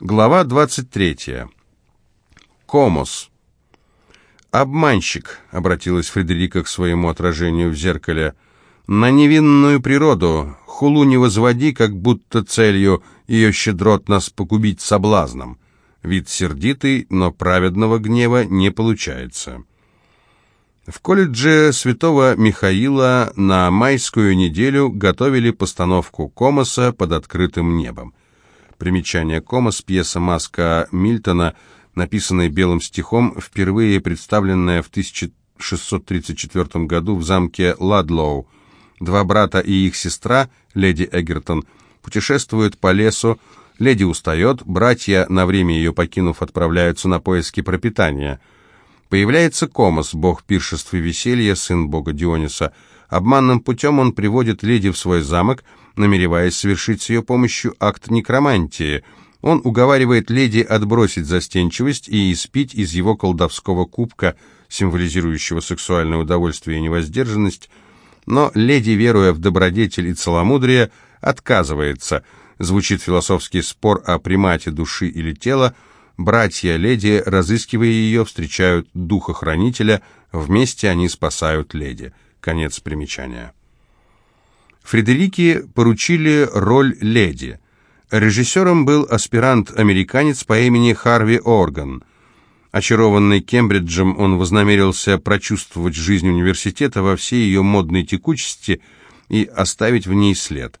Глава 23. Комос. «Обманщик», — обратилась Фредерика к своему отражению в зеркале, — «на невинную природу, хулу не возводи, как будто целью ее щедрот нас погубить соблазном. Вид сердитый, но праведного гнева не получается». В колледже Святого Михаила на майскую неделю готовили постановку Комоса под открытым небом. Примечание Комос, пьеса «Маска» Мильтона, написанная белым стихом, впервые представленная в 1634 году в замке Ладлоу. Два брата и их сестра, леди Эгертон, путешествуют по лесу, леди устает, братья, на время ее покинув, отправляются на поиски пропитания. Появляется Комос, бог пиршеств и веселья, сын бога Диониса. Обманным путем он приводит леди в свой замок – намереваясь совершить с ее помощью акт некромантии. Он уговаривает леди отбросить застенчивость и испить из его колдовского кубка, символизирующего сексуальное удовольствие и невоздержанность, но леди, веруя в добродетель и целомудрие, отказывается. Звучит философский спор о примате души или тела, Братья леди, разыскивая ее, встречают духа-хранителя, вместе они спасают леди. Конец примечания. Фредерике поручили роль леди. Режиссером был аспирант-американец по имени Харви Орган. Очарованный Кембриджем, он вознамерился прочувствовать жизнь университета во всей ее модной текучести и оставить в ней след.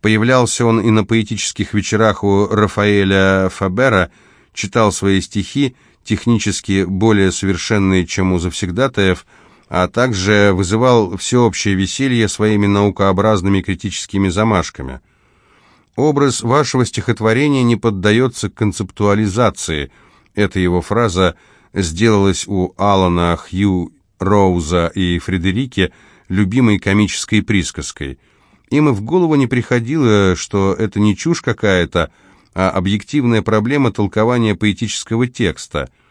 Появлялся он и на поэтических вечерах у Рафаэля Фабера, читал свои стихи, технически более совершенные, чем у завсегдатаев, а также вызывал всеобщее веселье своими наукообразными критическими замашками. «Образ вашего стихотворения не поддается концептуализации», эта его фраза сделалась у Алана, Хью, Роуза и Фредерики любимой комической присказкой. Им и в голову не приходило, что это не чушь какая-то, а объективная проблема толкования поэтического текста –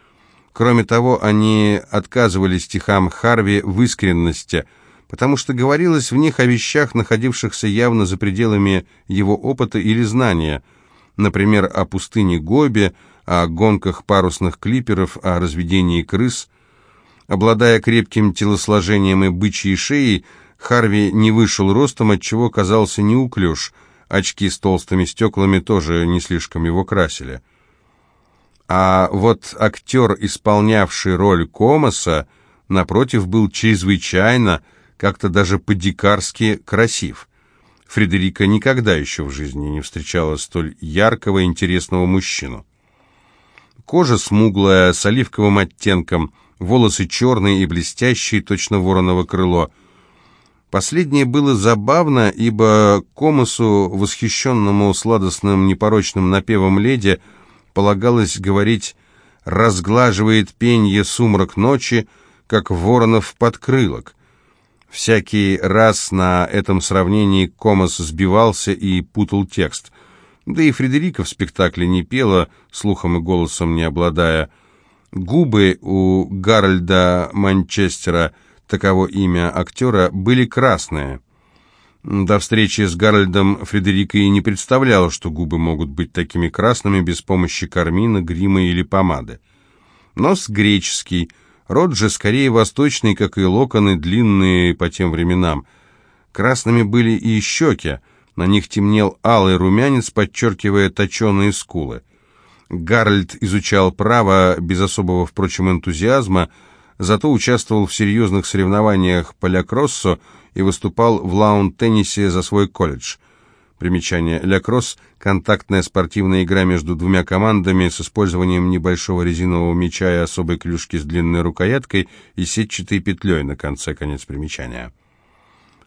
Кроме того, они отказывали стихам Харви в искренности, потому что говорилось в них о вещах, находившихся явно за пределами его опыта или знания, например, о пустыне Гоби, о гонках парусных клиперов, о разведении крыс. Обладая крепким телосложением и бычьей шеей, Харви не вышел ростом, отчего казался неуклюж, очки с толстыми стеклами тоже не слишком его красили. А вот актер, исполнявший роль Комоса, напротив, был чрезвычайно, как-то даже по-дикарски красив. Фредерика никогда еще в жизни не встречала столь яркого интересного мужчину. Кожа смуглая, с оливковым оттенком, волосы черные и блестящие, точно вороново крыло. Последнее было забавно, ибо Комосу, восхищенному сладостным непорочным напевом леди, полагалось говорить «разглаживает пенье сумрак ночи, как воронов подкрылок». Всякий раз на этом сравнении Комас сбивался и путал текст. Да и Фредерика в спектакле не пела, слухом и голосом не обладая. Губы у Гарольда Манчестера, таково имя актера, были красные. До встречи с Гарольдом Фредерика и не представляла, что губы могут быть такими красными без помощи кармина, грима или помады. Нос греческий, рот же скорее восточный, как и локоны, длинные по тем временам. Красными были и щеки, на них темнел алый румянец, подчеркивая точеные скулы. Гарольд изучал право без особого, впрочем, энтузиазма, зато участвовал в серьезных соревнованиях по лякроссу, и выступал в лаун-теннисе за свой колледж. Примечание. Лякросс – контактная спортивная игра между двумя командами с использованием небольшого резинового мяча и особой клюшки с длинной рукояткой и сетчатой петлей на конце, конец примечания.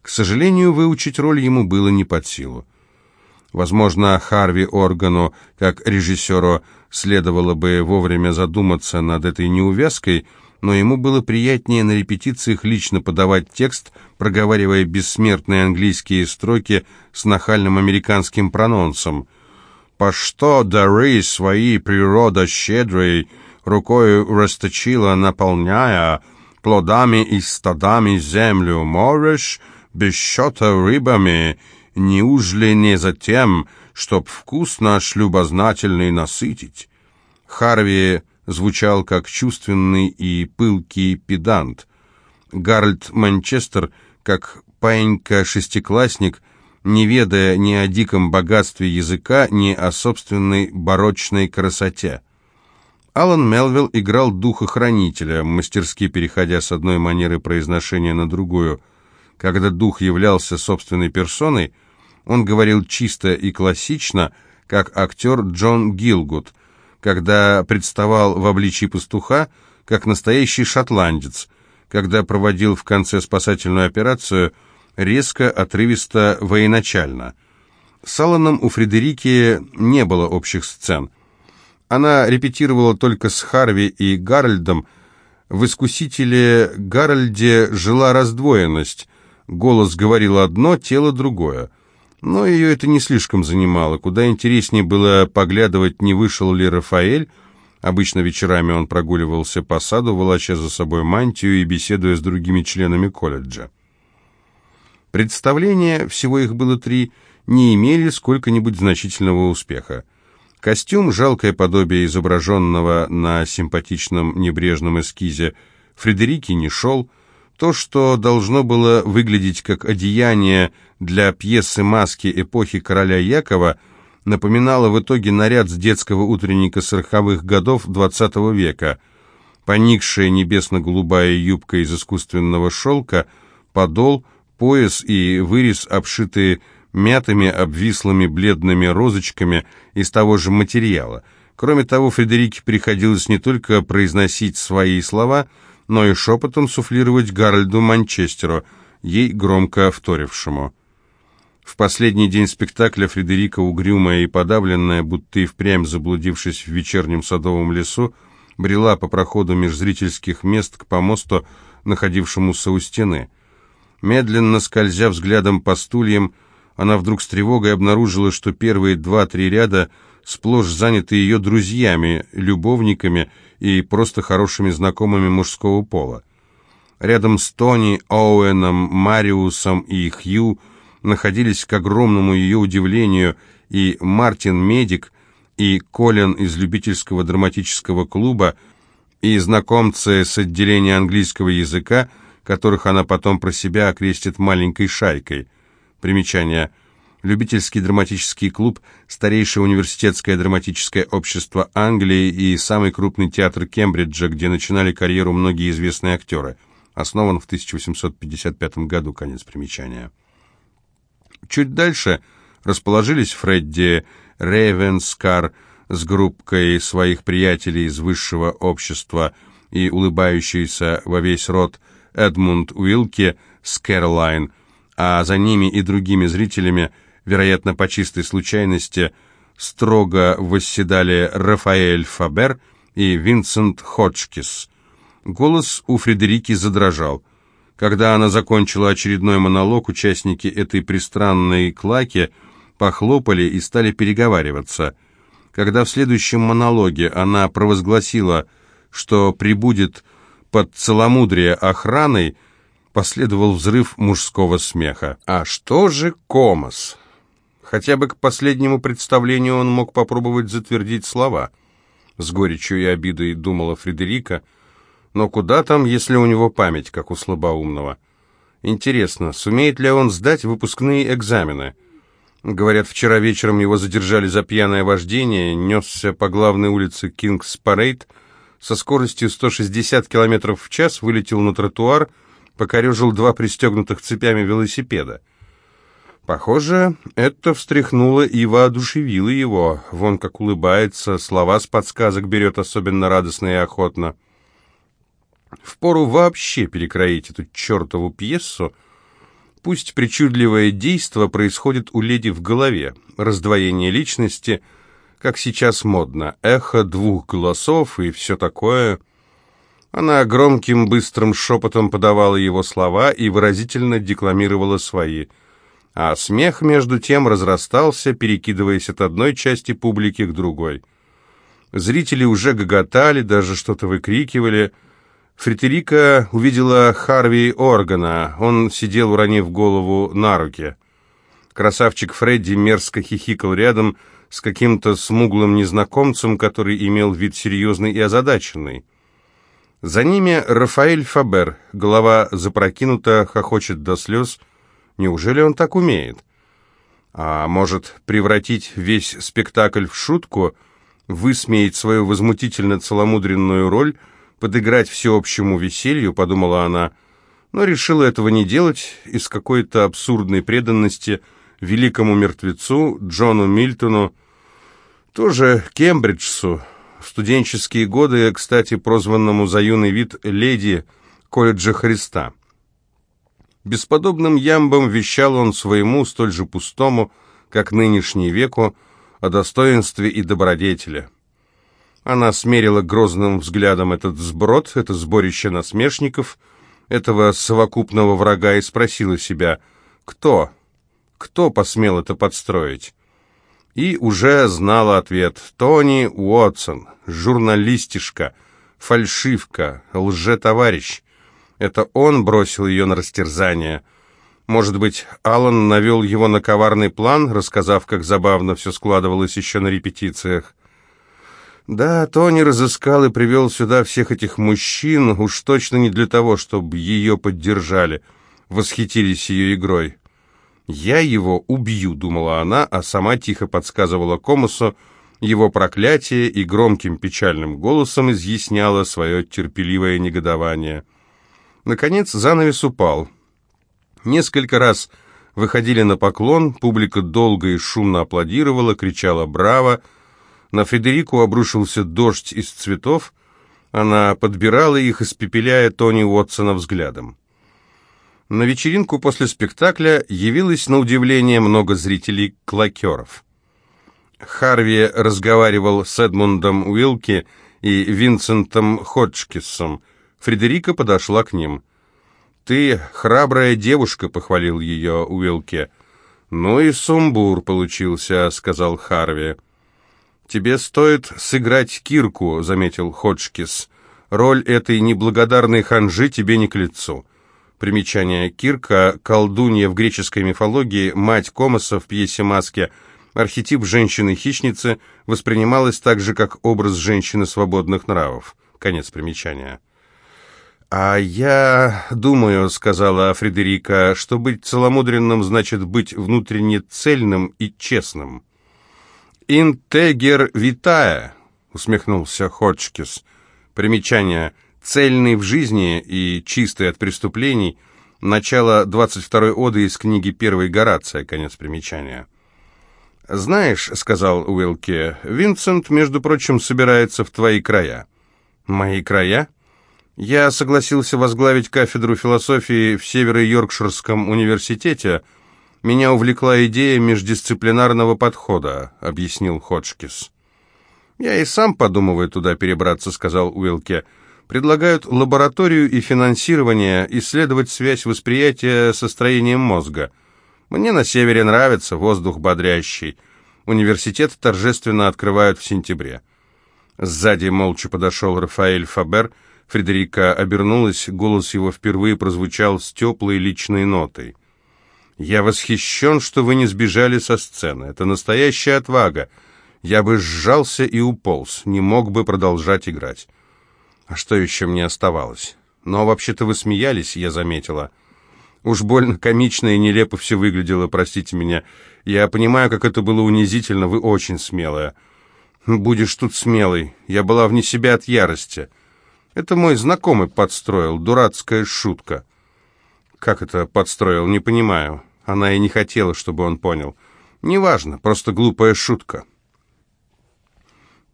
К сожалению, выучить роль ему было не под силу. Возможно, Харви Органу, как режиссеру, следовало бы вовремя задуматься над этой неувязкой – но ему было приятнее на репетициях лично подавать текст, проговаривая бессмертные английские строки с нахальным американским прононсом. «По что дары свои природа щедрой рукою расточила, наполняя плодами и стадами землю, морешь без счета рыбами, неужели не за тем, чтоб вкус наш любознательный насытить. Харви звучал как чувственный и пылкий педант. Гарольд Манчестер, как паинька-шестиклассник, не ведая ни о диком богатстве языка, ни о собственной барочной красоте. Алан Мелвилл играл духа-хранителя, мастерски переходя с одной манеры произношения на другую. Когда дух являлся собственной персоной, он говорил чисто и классично, как актер Джон Гилгуд, когда представал в обличии пастуха, как настоящий шотландец, когда проводил в конце спасательную операцию резко, отрывисто, военачально. С Алланом у Фредерики не было общих сцен – она репетировала только с Харви и Гарольдом. В «Искусителе Гарольде» жила раздвоенность. Голос говорил одно, тело другое. Но ее это не слишком занимало. Куда интереснее было поглядывать, не вышел ли Рафаэль. Обычно вечерами он прогуливался по саду, волоча за собой мантию и беседуя с другими членами колледжа. Представления, всего их было три, не имели сколько-нибудь значительного успеха. Костюм, жалкое подобие изображенного на симпатичном небрежном эскизе, Фредерики не шел. То, что должно было выглядеть как одеяние для пьесы «Маски» эпохи короля Якова, напоминало в итоге наряд с детского утренника сороковых годов XX века. Поникшая небесно-голубая юбка из искусственного шелка, подол, пояс и вырез, обшитые мятыми, обвислыми бледными розочками из того же материала. Кроме того, Фредерике приходилось не только произносить свои слова, но и шепотом суфлировать Гарольду Манчестеру, ей громко вторившему. В последний день спектакля Фредерика, угрюмая и подавленная, будто и впрямь заблудившись в вечернем садовом лесу, брела по проходу межзрительских мест к помосту, находившемуся у стены. Медленно скользя взглядом по стульям, она вдруг с тревогой обнаружила, что первые два-три ряда сплошь заняты ее друзьями, любовниками и просто хорошими знакомыми мужского пола. Рядом с Тони, Оуэном, Мариусом и Хью находились, к огромному ее удивлению, и Мартин Медик, и Колин из любительского драматического клуба, и знакомцы с отделения английского языка, которых она потом про себя окрестит маленькой шайкой. Примечание. Любительский драматический клуб, старейшее университетское драматическое общество Англии и самый крупный театр Кембриджа, где начинали карьеру многие известные актеры. Основан в 1855 году, конец примечания. Чуть дальше расположились Фредди Рейвенскар с группкой своих приятелей из высшего общества и улыбающийся во весь рот Эдмунд Уилки с Кэролайн – а за ними и другими зрителями, вероятно, по чистой случайности, строго восседали Рафаэль Фабер и Винсент Ходжкис. Голос у Фредерики задрожал. Когда она закончила очередной монолог, участники этой пристранной клаки похлопали и стали переговариваться. Когда в следующем монологе она провозгласила, что прибудет под целомудрие охраной, Последовал взрыв мужского смеха. А что же Комос? Хотя бы к последнему представлению он мог попробовать затвердить слова. С горечью и обидой думала Фредерика. Но куда там, если у него память, как у слабоумного? Интересно, сумеет ли он сдать выпускные экзамены? Говорят, вчера вечером его задержали за пьяное вождение, несся по главной улице Кингс-Парейд, со скоростью 160 км в час вылетел на тротуар покорежил два пристегнутых цепями велосипеда. Похоже, это встряхнуло и воодушевило его. Вон как улыбается, слова с подсказок берет особенно радостно и охотно. Впору вообще перекроить эту чертову пьесу. Пусть причудливое действо происходит у леди в голове, раздвоение личности, как сейчас модно, эхо двух голосов и все такое — она громким быстрым шепотом подавала его слова и выразительно декламировала свои. А смех, между тем, разрастался, перекидываясь от одной части публики к другой. Зрители уже гоготали, даже что-то выкрикивали. Фредерика увидела Харви Органа. Он сидел, уронив голову на руки. Красавчик Фредди мерзко хихикал рядом с каким-то смуглым незнакомцем, который имел вид серьезный и озадаченный. За ними Рафаэль Фабер, голова запрокинута, хохочет до слез. Неужели он так умеет? А может, превратить весь спектакль в шутку, высмеять свою возмутительно целомудренную роль, подыграть всеобщему веселью, подумала она, но решила этого не делать из какой-то абсурдной преданности великому мертвецу Джону Мильтону, тоже Кембриджсу, в студенческие годы, кстати, прозванному за юный вид леди колледжа Христа. Бесподобным ямбом вещал он своему, столь же пустому, как нынешний веку, о достоинстве и добродетели. Она смерила грозным взглядом этот сброд, это сборище насмешников, этого совокупного врага и спросила себя, кто, кто посмел это подстроить? и уже знала ответ. Тони Уотсон, журналистишка, фальшивка, лже-товарищ. Это он бросил ее на растерзание. Может быть, Аллан навел его на коварный план, рассказав, как забавно все складывалось еще на репетициях. Да, Тони разыскал и привел сюда всех этих мужчин, уж точно не для того, чтобы ее поддержали, восхитились ее игрой. «Я его убью», — думала она, а сама тихо подсказывала Комусу его проклятие и громким печальным голосом изъясняла свое терпеливое негодование. Наконец занавес упал. Несколько раз выходили на поклон, публика долго и шумно аплодировала, кричала «Браво!». На Фредерику обрушился дождь из цветов, она подбирала их, испепеляя Тони Уотсона взглядом. На вечеринку после спектакля явилось на удивление много зрителей-клокеров. Харви разговаривал с Эдмундом Уилки и Винсентом Ходжкиссом. Фредерика подошла к ним. «Ты храбрая девушка», — похвалил ее Уилки. «Ну и сумбур получился», — сказал Харви. «Тебе стоит сыграть Кирку», — заметил Ходжкис. «Роль этой неблагодарной ханжи тебе не к лицу». Примечание. Кирка, колдунья в греческой мифологии, мать Комоса в пьесе «Маски», архетип женщины-хищницы воспринималась также как образ женщины свободных нравов. Конец примечания. «А я думаю, — сказала Фредерика, — что быть целомудренным значит быть внутренне цельным и честным». «Интегер витая», — усмехнулся Ходжкис. Примечание цельный в жизни и чистый от преступлений, начало 22-й оды из книги «Первой Горация», конец примечания. «Знаешь», — сказал Уилке, — «Винсент, между прочим, собирается в твои края». «Мои края?» «Я согласился возглавить кафедру философии в Северо-Йоркширском университете. Меня увлекла идея междисциплинарного подхода», — объяснил Ходжкис. «Я и сам подумываю туда перебраться», — сказал Уилке. Предлагают лабораторию и финансирование, исследовать связь восприятия со строением мозга. Мне на севере нравится, воздух бодрящий. Университет торжественно открывают в сентябре. Сзади молча подошел Рафаэль Фабер. Фредерика обернулась, голос его впервые прозвучал с теплой личной нотой. «Я восхищен, что вы не сбежали со сцены. Это настоящая отвага. Я бы сжался и уполз, не мог бы продолжать играть. А что еще мне оставалось? Но вообще-то вы смеялись, я заметила. Уж больно комично и нелепо все выглядело, простите меня. Я понимаю, как это было унизительно, вы очень смелая. Будешь тут смелой. Я была вне себя от ярости. Это мой знакомый подстроил, дурацкая шутка. Как это подстроил, не понимаю. Она и не хотела, чтобы он понял. Неважно, просто глупая шутка.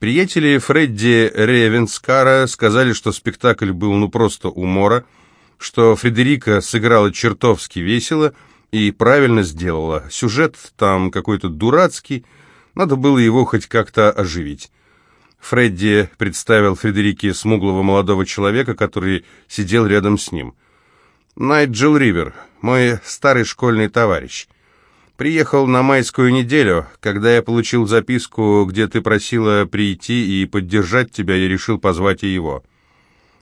Приятели Фредди Ревенскара сказали, что спектакль был ну просто умора, что Фредерика сыграла чертовски весело и правильно сделала. Сюжет там какой-то дурацкий, надо было его хоть как-то оживить. Фредди представил Фредерике смуглого молодого человека, который сидел рядом с ним. «Найджел Ривер, мой старый школьный товарищ». Приехал на майскую неделю. Когда я получил записку, где ты просила прийти и поддержать тебя, я решил позвать и его.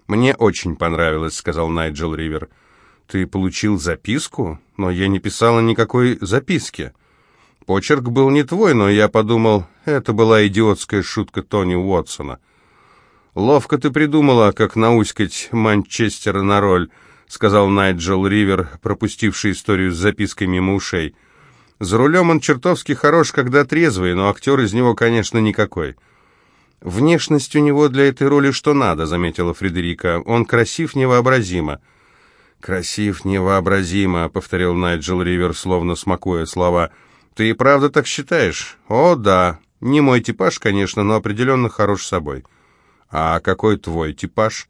«Мне очень понравилось», — сказал Найджел Ривер. «Ты получил записку? Но я не писала никакой записки». Почерк был не твой, но я подумал, это была идиотская шутка Тони Уотсона. «Ловко ты придумала, как науськать Манчестера на роль», — сказал Найджел Ривер, пропустивший историю с запиской мимо ушей. «За рулем он чертовски хорош, когда трезвый, но актер из него, конечно, никакой». «Внешность у него для этой роли что надо», — заметила Фредерика. «Он красив невообразимо». «Красив невообразимо», — повторил Найджел Ривер, словно смакуя слова. «Ты и правда так считаешь?» «О, да. Не мой типаж, конечно, но определенно хорош собой». «А какой твой типаж?»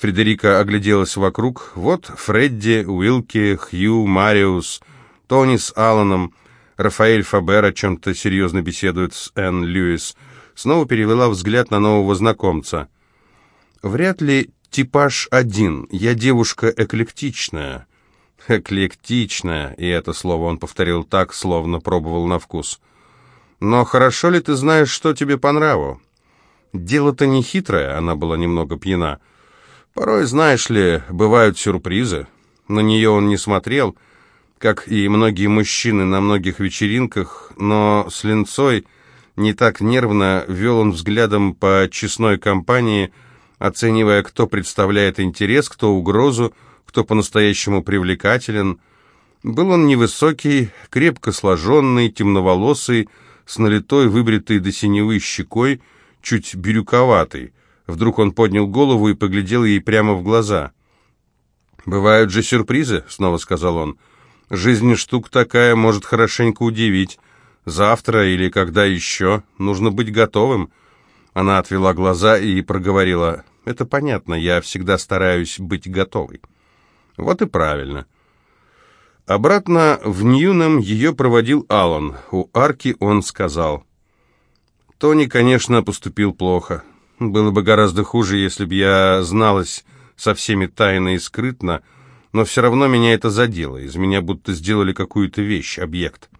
Фредерика огляделась вокруг. Вот Фредди, Уилки, Хью, Мариус, Тони с Алланом, Рафаэль Фабер о чем-то серьезно беседует с Энн Льюис. Снова перевела взгляд на нового знакомца. «Вряд ли типаж один. Я девушка эклектичная». «Эклектичная», и это слово он повторил так, словно пробовал на вкус. «Но хорошо ли ты знаешь, что тебе по нраву?» Дело-то не хитрое, она была немного пьяна. Порой, знаешь ли, бывают сюрпризы. На нее он не смотрел, как и многие мужчины на многих вечеринках, но с линцой не так нервно вел он взглядом по честной компании, оценивая, кто представляет интерес, кто угрозу, кто по-настоящему привлекателен. Был он невысокий, крепко сложенный, темноволосый, с налитой, выбритой до синевы щекой, чуть бирюковатый. Вдруг он поднял голову и поглядел ей прямо в глаза. «Бывают же сюрпризы», — снова сказал он. «Жизнь штука такая, может хорошенько удивить. Завтра или когда еще нужно быть готовым». Она отвела глаза и проговорила. «Это понятно, я всегда стараюсь быть готовой». «Вот и правильно». Обратно в Ньюном ее проводил Аллан. У арки он сказал. Тони, конечно, поступил плохо. Было бы гораздо хуже, если бы я зналась со всеми тайно и скрытно, но все равно меня это задело. Из меня будто сделали какую-то вещь, объект.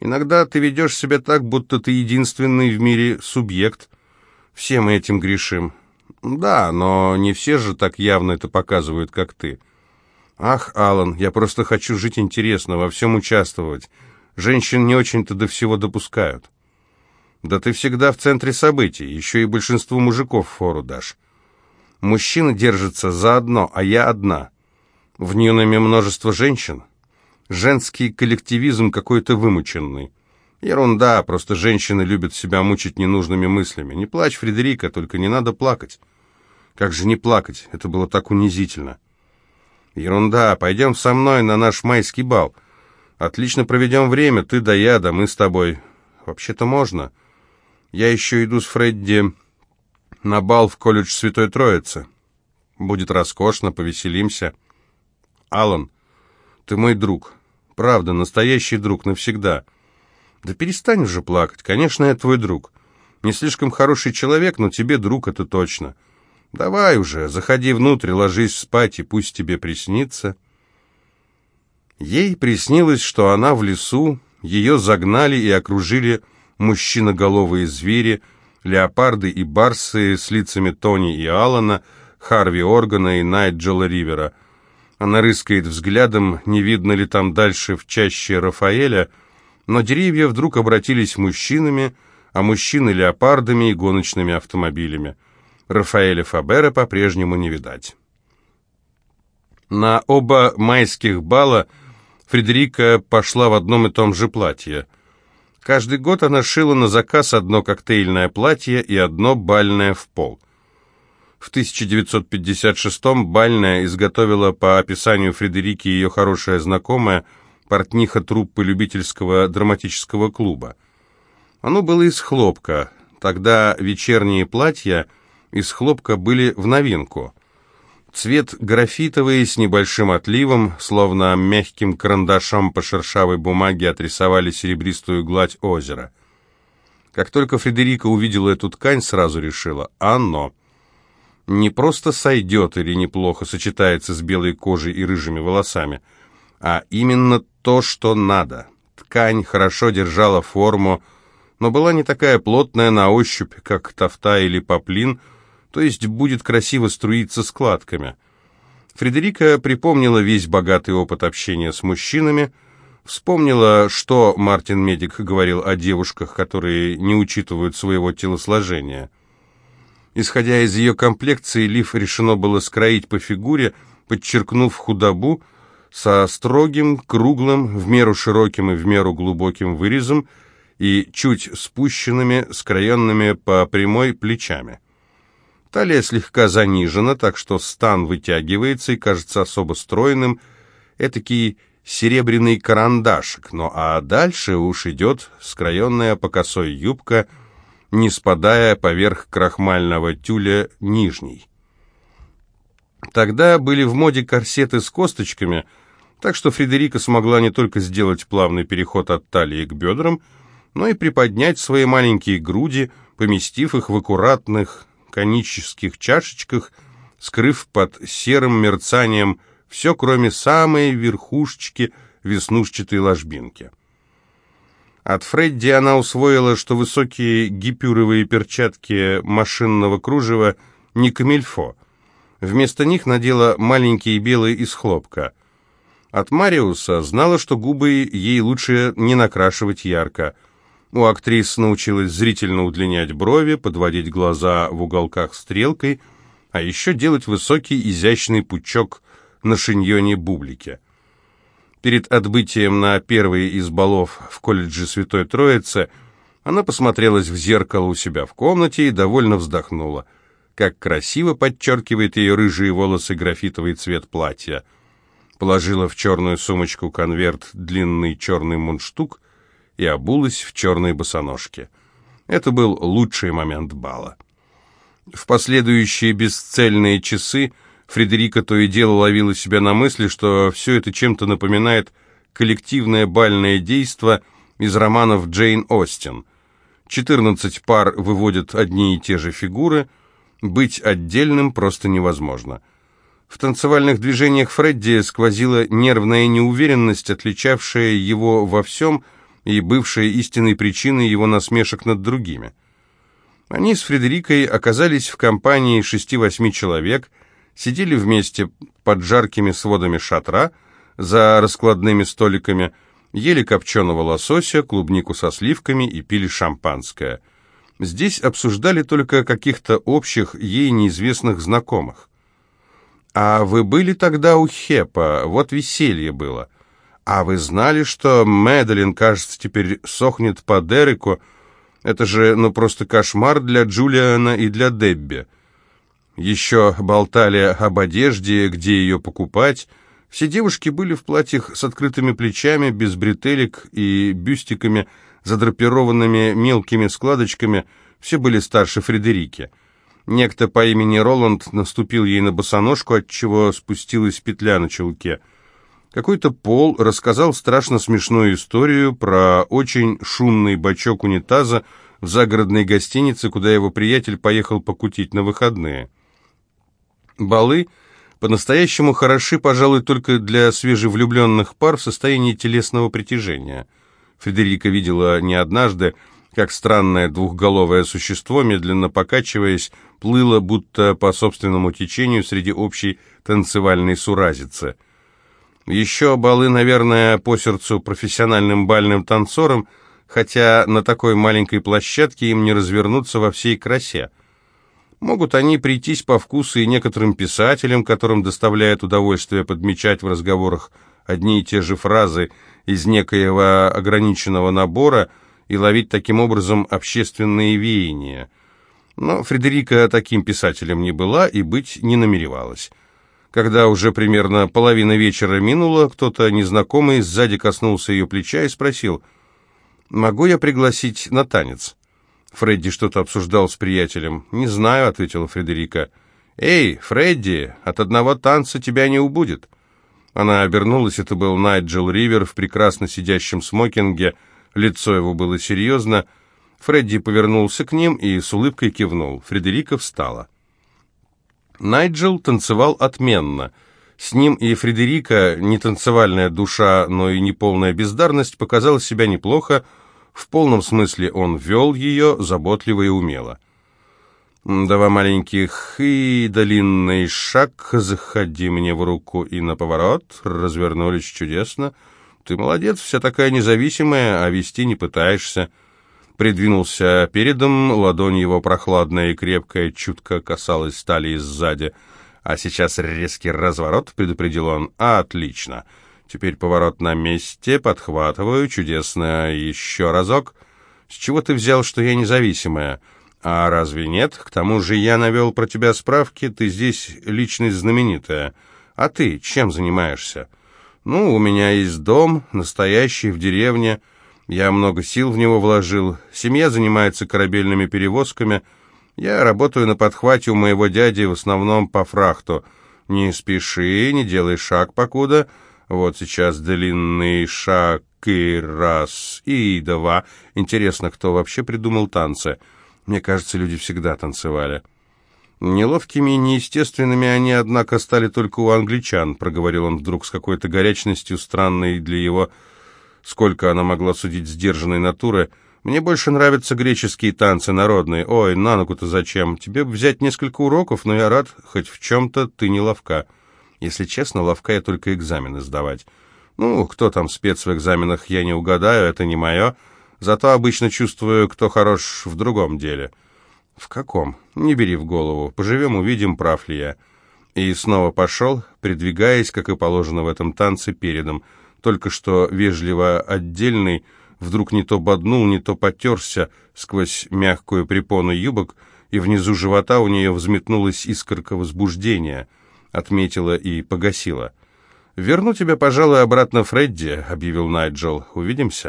Иногда ты ведешь себя так, будто ты единственный в мире субъект. Все мы этим грешим. Да, но не все же так явно это показывают, как ты. Ах, Алан, я просто хочу жить интересно, во всем участвовать. Женщин не очень-то до всего допускают. Да ты всегда в центре событий, еще и большинству мужиков фору дашь. Мужчина держится за одно, а я одна. В Ньюнаме множество женщин. Женский коллективизм какой-то вымученный. Ерунда, просто женщины любят себя мучить ненужными мыслями. Не плачь, Фредерика, только не надо плакать. Как же не плакать? Это было так унизительно. Ерунда, пойдем со мной на наш майский бал. Отлично проведем время, ты да я, да мы с тобой. Вообще-то можно. Я еще иду с Фредди на бал в колледж Святой Троицы. Будет роскошно, повеселимся. Алан, ты мой друг. Правда, настоящий друг навсегда. Да перестань уже плакать. Конечно, я твой друг. Не слишком хороший человек, но тебе друг это точно. Давай уже, заходи внутрь, ложись спать, и пусть тебе приснится. Ей приснилось, что она в лесу, ее загнали и окружили мужчиноголовые звери, леопарды и барсы с лицами Тони и Алана, Харви Органа и Найджела Ривера. Она рыскает взглядом, не видно ли там дальше в чаще Рафаэля, но деревья вдруг обратились мужчинами, а мужчины — леопардами и гоночными автомобилями. Рафаэля Фабера по-прежнему не видать. На оба майских бала Фредерика пошла в одном и том же платье — Каждый год она шила на заказ одно коктейльное платье и одно бальное в пол. В 1956-м бальное изготовила по описанию Фредерики ее хорошая знакомая, портниха труппы любительского драматического клуба. Оно было из хлопка. Тогда вечерние платья из хлопка были в новинку. Цвет графитовый с небольшим отливом, словно мягким карандашом по шершавой бумаге отрисовали серебристую гладь озера. Как только Фредерика увидела эту ткань, сразу решила «оно». Не просто сойдет или неплохо сочетается с белой кожей и рыжими волосами, а именно то, что надо. Ткань хорошо держала форму, но была не такая плотная на ощупь, как тафта или поплин, то есть будет красиво струиться складками. Фредерика припомнила весь богатый опыт общения с мужчинами. Вспомнила, что Мартин Медик говорил о девушках, которые не учитывают своего телосложения. Исходя из ее комплекции, лиф решено было скроить по фигуре, подчеркнув худобу, со строгим, круглым, в меру широким и в меру глубоким вырезом и чуть спущенными, скроенными по прямой плечами. Талия слегка занижена, так что стан вытягивается и кажется особо стройным, этакий серебряный карандашик, ну а дальше уж идет скроенная по косой юбка, не спадая поверх крахмального тюля нижней. Тогда были в моде корсеты с косточками, так что Фредерика смогла не только сделать плавный переход от талии к бедрам, но и приподнять свои маленькие груди, поместив их в аккуратных конических чашечках, скрыв под серым мерцанием все, кроме самой верхушечки веснушчатой ложбинки. От Фредди она усвоила, что высокие гипюровые перчатки машинного кружева не камильфо. Вместо них надела маленькие белые из хлопка. От Мариуса знала, что губы ей лучше не накрашивать ярко. У актрис научилась зрительно удлинять брови, подводить глаза в уголках стрелкой, а еще делать высокий изящный пучок на шиньоне бублики. Перед отбытием на первый из балов в колледже Святой Троицы она посмотрелась в зеркало у себя в комнате и довольно вздохнула. Как красиво подчеркивает ее рыжие волосы графитовый цвет платья. Положила в черную сумочку конверт длинный черный мундштук и обулась в черной босоножке. Это был лучший момент бала. В последующие бесцельные часы Фредерика то и дело ловила себя на мысли, что все это чем-то напоминает коллективное бальное действо из романов Джейн Остин. 14 пар выводят одни и те же фигуры, быть отдельным просто невозможно. В танцевальных движениях Фредди сквозила нервная неуверенность, отличавшая его во всем и бывшая истинной причиной его насмешек над другими. Они с Фредерикой оказались в компании шести-восьми человек – сидели вместе под жаркими сводами шатра, за раскладными столиками, ели копченого лосося, клубнику со сливками и пили шампанское. Здесь обсуждали только каких-то общих, ей неизвестных знакомых. «А вы были тогда у Хепа? Вот веселье было. А вы знали, что Мэдалин, кажется, теперь сохнет по Дереку? Это же, ну, просто кошмар для Джулиана и для Дебби». Еще болтали об одежде, где ее покупать. Все девушки были в платьях с открытыми плечами, без бретелек и бюстиками, задрапированными мелкими складочками. Все были старше Фредерики. Некто по имени Роланд наступил ей на босоножку, отчего спустилась петля на чулке. Какой-то пол рассказал страшно смешную историю про очень шумный бачок унитаза в загородной гостинице, куда его приятель поехал покутить на выходные. Балы по-настоящему хороши, пожалуй, только для свежевлюбленных пар в состоянии телесного притяжения. Фредерика видела не однажды, как странное двухголовое существо, медленно покачиваясь, плыло, будто по собственному течению среди общей танцевальной суразицы. Еще балы, наверное, по сердцу профессиональным бальным танцорам, хотя на такой маленькой площадке им не развернуться во всей красе. Могут они прийтись по вкусу и некоторым писателям, которым доставляет удовольствие подмечать в разговорах одни и те же фразы из некоего ограниченного набора и ловить таким образом общественные веяния. Но Фредерика таким писателем не была и быть не намеревалась. Когда уже примерно половина вечера минула, кто-то незнакомый сзади коснулся ее плеча и спросил, «Могу я пригласить на танец?» Фредди что-то обсуждал с приятелем. «Не знаю», — ответила Фредерика. «Эй, Фредди, от одного танца тебя не убудет». Она обернулась, это был Найджел Ривер в прекрасно сидящем смокинге, лицо его было серьезно. Фредди повернулся к ним и с улыбкой кивнул. Фредерика встала. Найджел танцевал отменно. С ним и Фредерика, не танцевальная душа, но и не полная бездарность, показала себя неплохо, в полном смысле он вел ее заботливо и умело. Два маленьких и длинный шаг, заходи мне в руку и на поворот, развернулись чудесно. Ты молодец, вся такая независимая, а вести не пытаешься. Придвинулся передом, ладонь его прохладная и крепкая, чутко касалась стали сзади. А сейчас резкий разворот, предупредил он. Отлично. Теперь поворот на месте, подхватываю, чудесно. Еще разок. С чего ты взял, что я независимая? А разве нет? К тому же я навел про тебя справки, ты здесь личность знаменитая. А ты чем занимаешься? Ну, у меня есть дом, настоящий, в деревне. Я много сил в него вложил. Семья занимается корабельными перевозками. Я работаю на подхвате у моего дяди, в основном по фрахту. Не спеши, не делай шаг покуда. Вот сейчас длинный шаг и раз, и два. Интересно, кто вообще придумал танцы? Мне кажется, люди всегда танцевали. Неловкими и неестественными они, однако, стали только у англичан, проговорил он вдруг с какой-то горячностью, странной для его, сколько она могла судить сдержанной натуры. Мне больше нравятся греческие танцы народные. Ой, на ногу-то зачем? Тебе взять несколько уроков, но я рад, хоть в чем-то ты не ловка. Если честно, ловка я только экзамены сдавать. Ну, кто там спец в экзаменах, я не угадаю, это не мое. Зато обычно чувствую, кто хорош в другом деле. «В каком? Не бери в голову. Поживем, увидим, прав ли я». И снова пошел, придвигаясь, как и положено в этом танце, передом. Только что вежливо отдельный, вдруг не то боднул, не то потерся сквозь мягкую препону юбок, и внизу живота у нее взметнулась искорка возбуждения, отметила и погасила. «Верну тебя, пожалуй, обратно Фредди», — объявил Найджел. «Увидимся?»